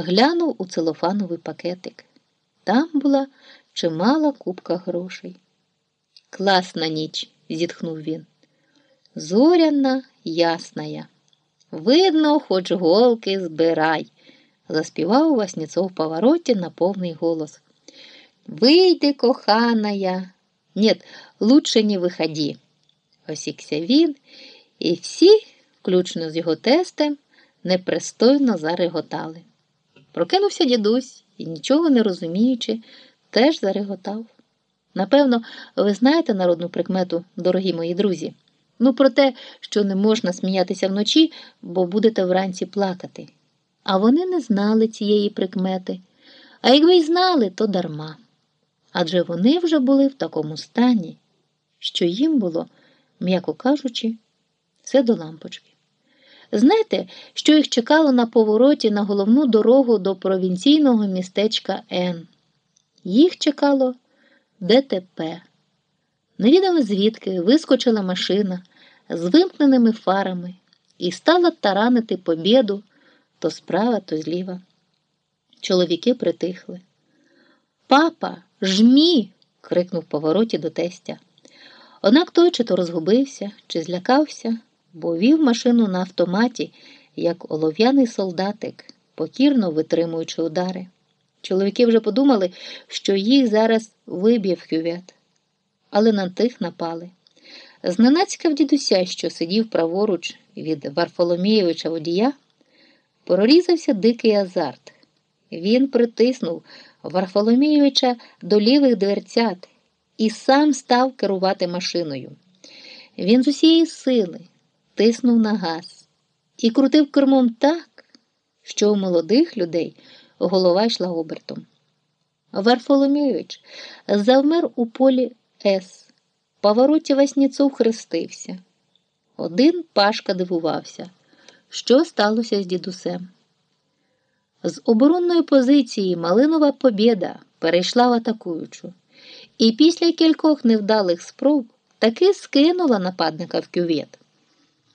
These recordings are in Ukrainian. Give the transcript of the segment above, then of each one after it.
глянув у целофановий пакетик. Там була чимала купка грошей. Класна ніч, зітхнув він. Зоряна, ясная. Видно, хоч голки збирай, заспівав Васніцов в повороті на повний голос. Вийди, коханая. Нет, лучше не виходи. Осікся він, і всі, включно з його тестем, непристойно зареготали. Прокинувся дідусь і, нічого не розуміючи, теж зареготав. Напевно, ви знаєте народну прикмету, дорогі мої друзі, ну про те, що не можна сміятися вночі, бо будете вранці плакати. А вони не знали цієї прикмети, а якби й знали, то дарма. Адже вони вже були в такому стані, що їм було, м'яко кажучи, все до лампочки. Знаєте, що їх чекало на повороті на головну дорогу до провінційного містечка Н? Їх чекало ДТП. Невідомо звідки вискочила машина з вимкненими фарами і стала таранити побіду то справа, то зліва. Чоловіки притихли. Папа, жмі. крикнув повороті до тестя. Однак той чи то розгубився, чи злякався, бо вів машину на автоматі, як олов'яний солдатик, покірно витримуючи удари. Чоловіки вже подумали, що їх зараз виб'є в кювет, але на тих напали. Зненацька в дідуся, що сидів праворуч від Варфоломієвича водія, прорізався дикий азарт. Він притиснув Варфоломійовича до лівих дверцят і сам став керувати машиною. Він з усієї сили тиснув на газ і крутив кермом так, що у молодих людей голова йшла обертом. Варфоломійович завмер у полі С. Повороті Васніцов хрестився. Один Пашка дивувався, що сталося з дідусем. З оборонної позиції Малинова Побєда перейшла в атакуючу, і після кількох невдалих спроб таки скинула нападника в кювет.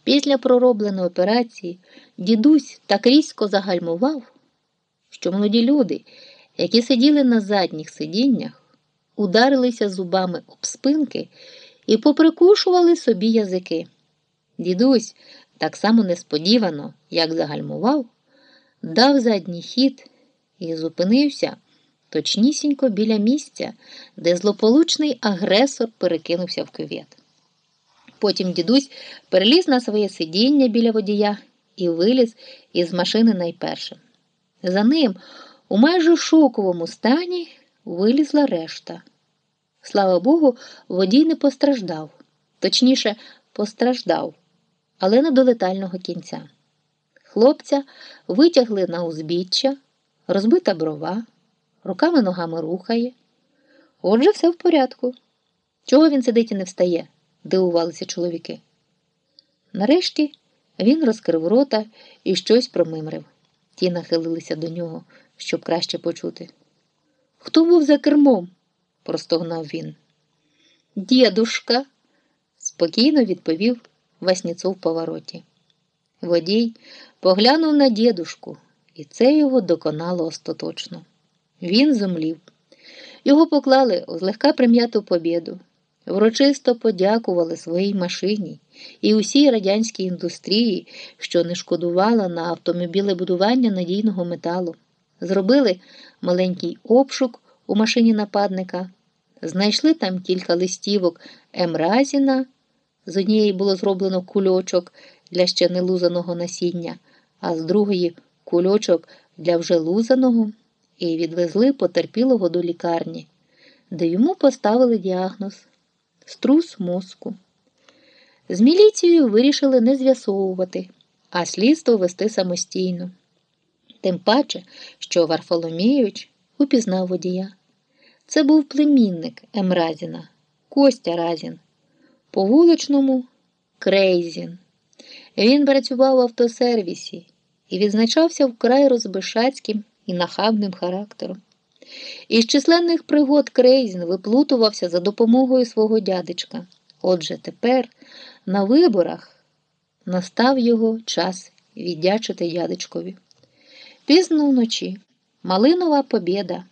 Після проробленої операції дідусь так різко загальмував, що молоді люди, які сиділи на задніх сидіннях, ударилися зубами об спинки і поприкушували собі язики. Дідусь так само несподівано, як загальмував, дав задній хід і зупинився точнісінько біля місця, де злополучний агресор перекинувся в кювет. Потім дідусь переліз на своє сидіння біля водія і виліз із машини найпершим. За ним, у майже шоковому стані, вилізла решта. Слава Богу, водій не постраждав, точніше, постраждав, але не до летального кінця. Хлопця витягли на узбіччя, розбита брова, руками ногами рухає. Отже, все в порядку. Чого він сидить і не встає? Дивувалися чоловіки. Нарешті він розкрив рота і щось промимрив. Ті нахилилися до нього, щоб краще почути. Хто був за кермом? простогнав він. Дідушка, спокійно відповів Васніцов в повороті. Водій поглянув на дідушку, і це його доконало остаточно. Він зумлів. Його поклали у злегка прим'яту побіду, врочисто подякували своїй машині і усій радянській індустрії, що не шкодувала на автомобілебудування надійного металу. Зробили маленький обшук у машині нападника, знайшли там кілька листівок Емразіна. З однієї було зроблено кульочок для ще не лузаного насіння, а з другої кульочок для вже лузаного, і відвезли потерпілого до лікарні, де йому поставили діагноз струс мозку. З міліцією вирішили не з'ясовувати, а слідство вести самостійно. Тим паче, що Варфоломійович упізнав водія. Це був племінник Емразіна, Костя Разін, по вуличному Крейзін. Він працював в автосервісі і відзначався вкрай розбишацьким і нахабним характером. Із численних пригод Крейзін виплутувався за допомогою свого дядечка. Отже, тепер на виборах настав його час віддячити дядечкові. Пізно вночі, малинова побєда.